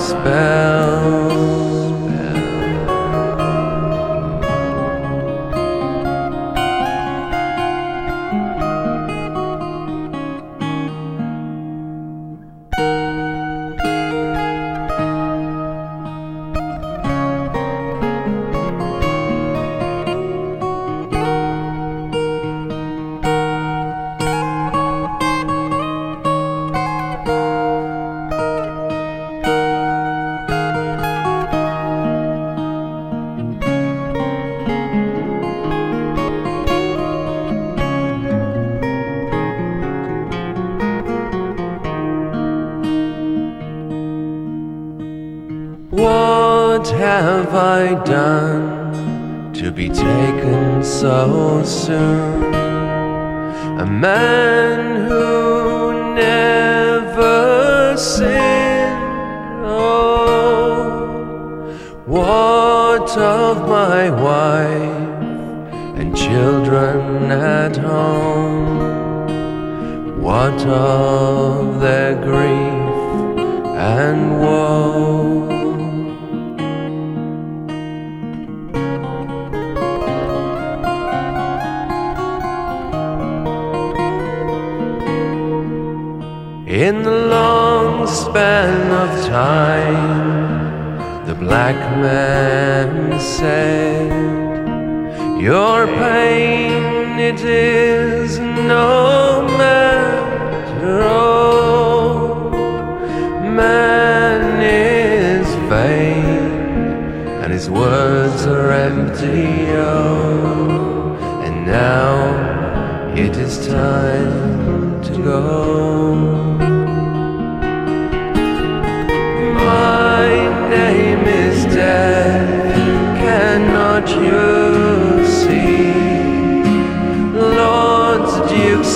spell. and children at home. What of their grief and woe? In the long span of time, the black man said. Your pain, it is no matter. Oh, man is vain, and his words are empty. Oh, and now it is time to go. My name is Death, cannot you?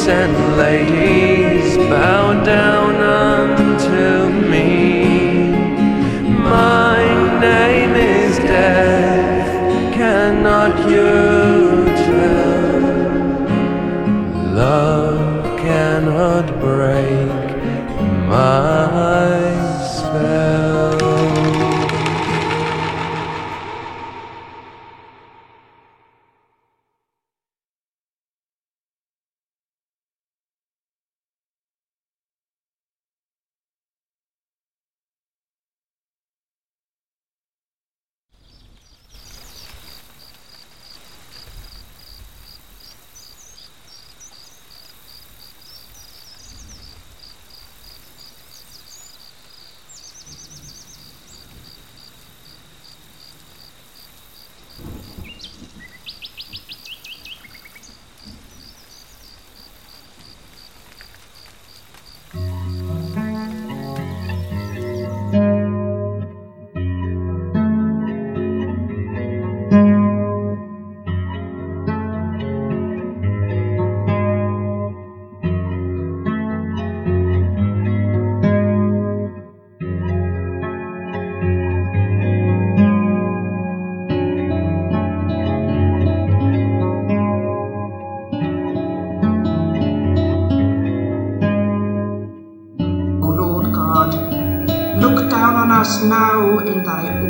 and ladies bound. now in thy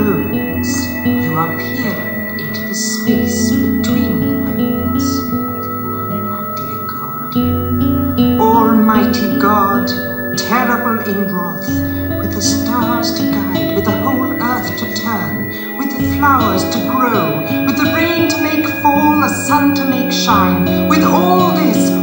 Bones, you are peering into the space between the bones. Dear God, Almighty God, terrible in wrath, with the stars to guide, with the whole earth to turn, with the flowers to grow, with the rain to make fall, the sun to make shine, with all this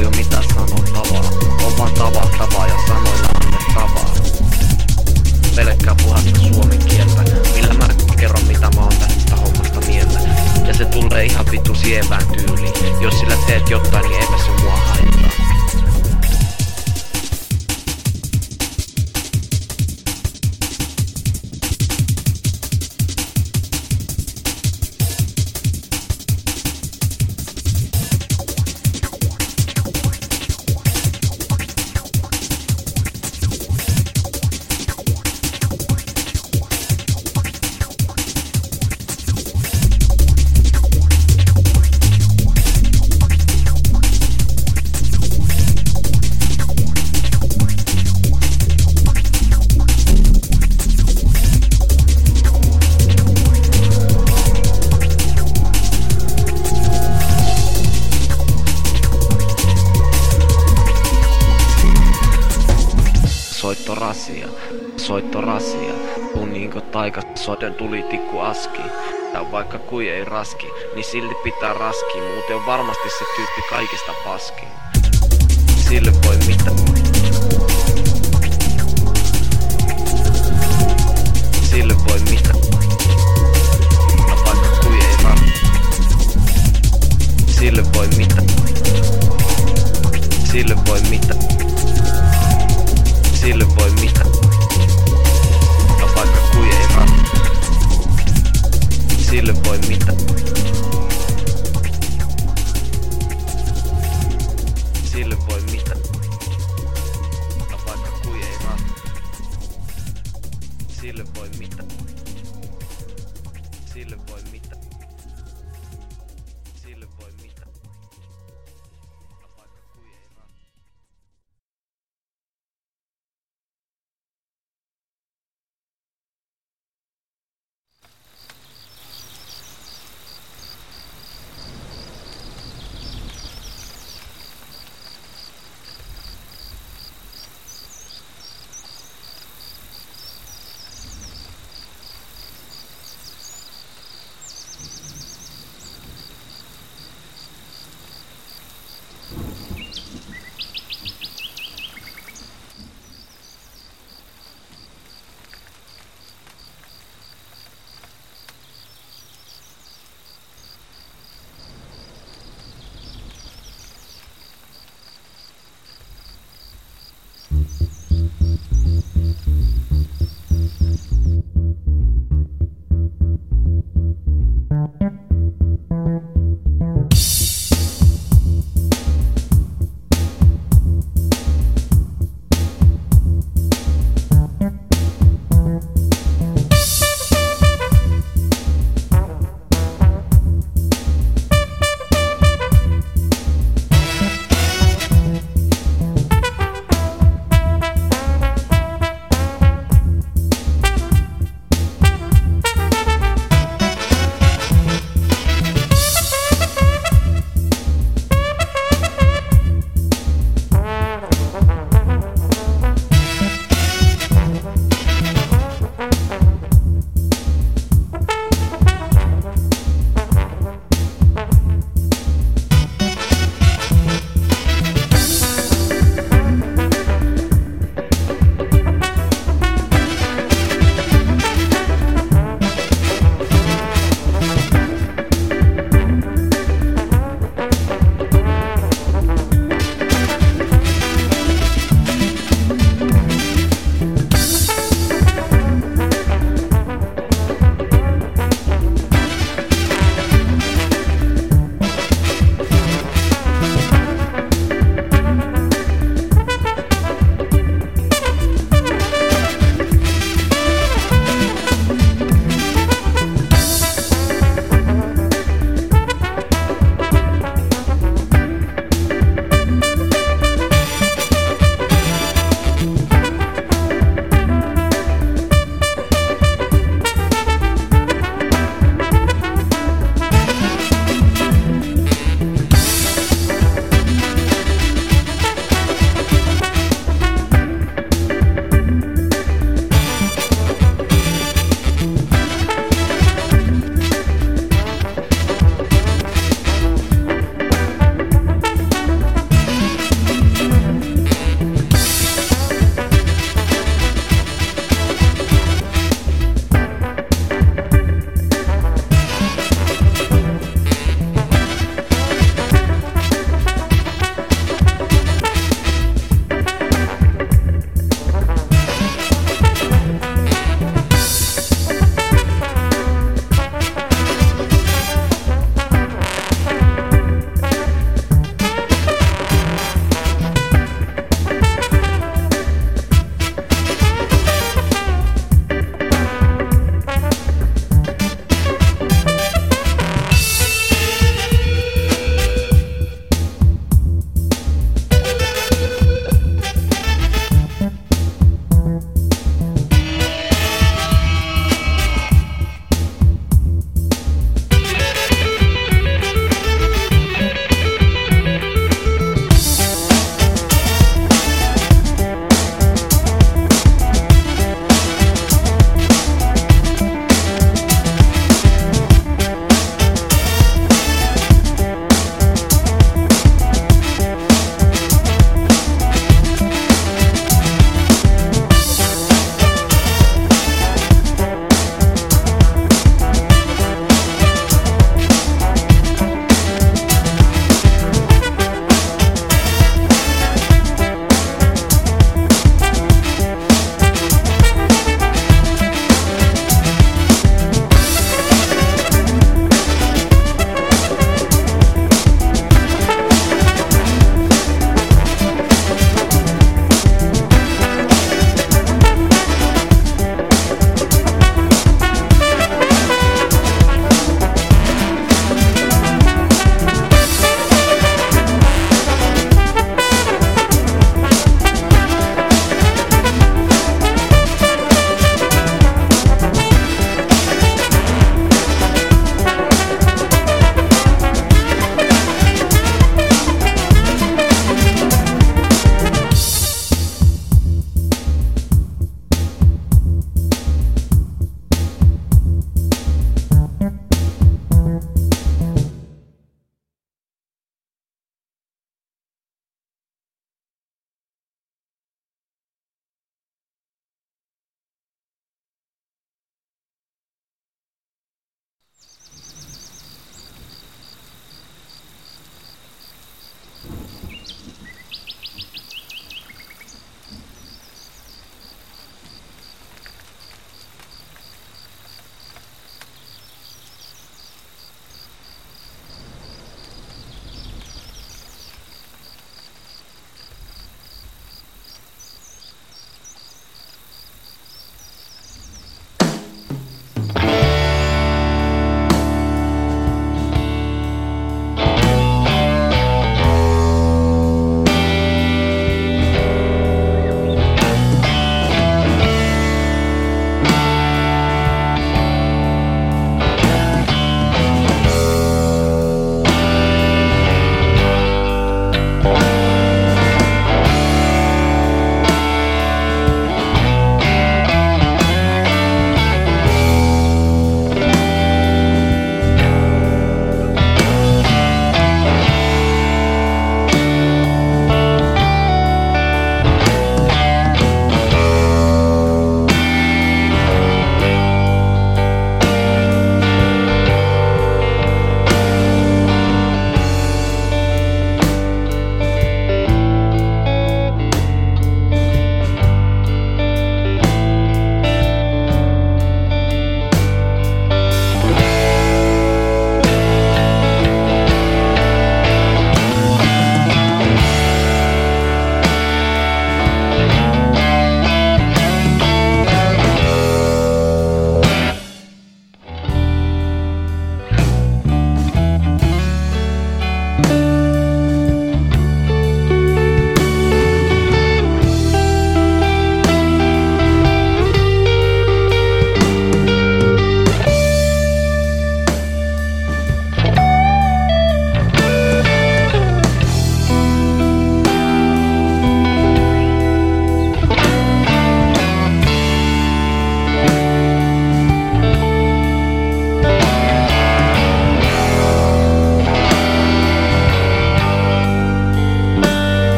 paljon mitä sanottavaa Oman tavaa tavaa ja sanoilla annettavaa Pelkkää puhasta suomen kieltä Millä mä kerron mitä mä oon tästä hommasta mieltä. Ja se tulee ihan vittu sievään tyyliin. Jos sillä teet jotain niin eipä se mua haittaa. on varmasti se tyyppi kaikista paskin.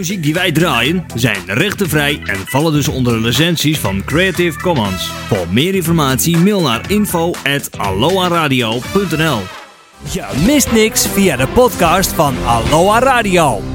muziek die wij draaien zijn rechtenvrij en vallen dus onder de licenties van Creative Commons. Voor meer informatie mail naar info@aloaradio.nl. Je mist niks via de podcast van Aloha Radio.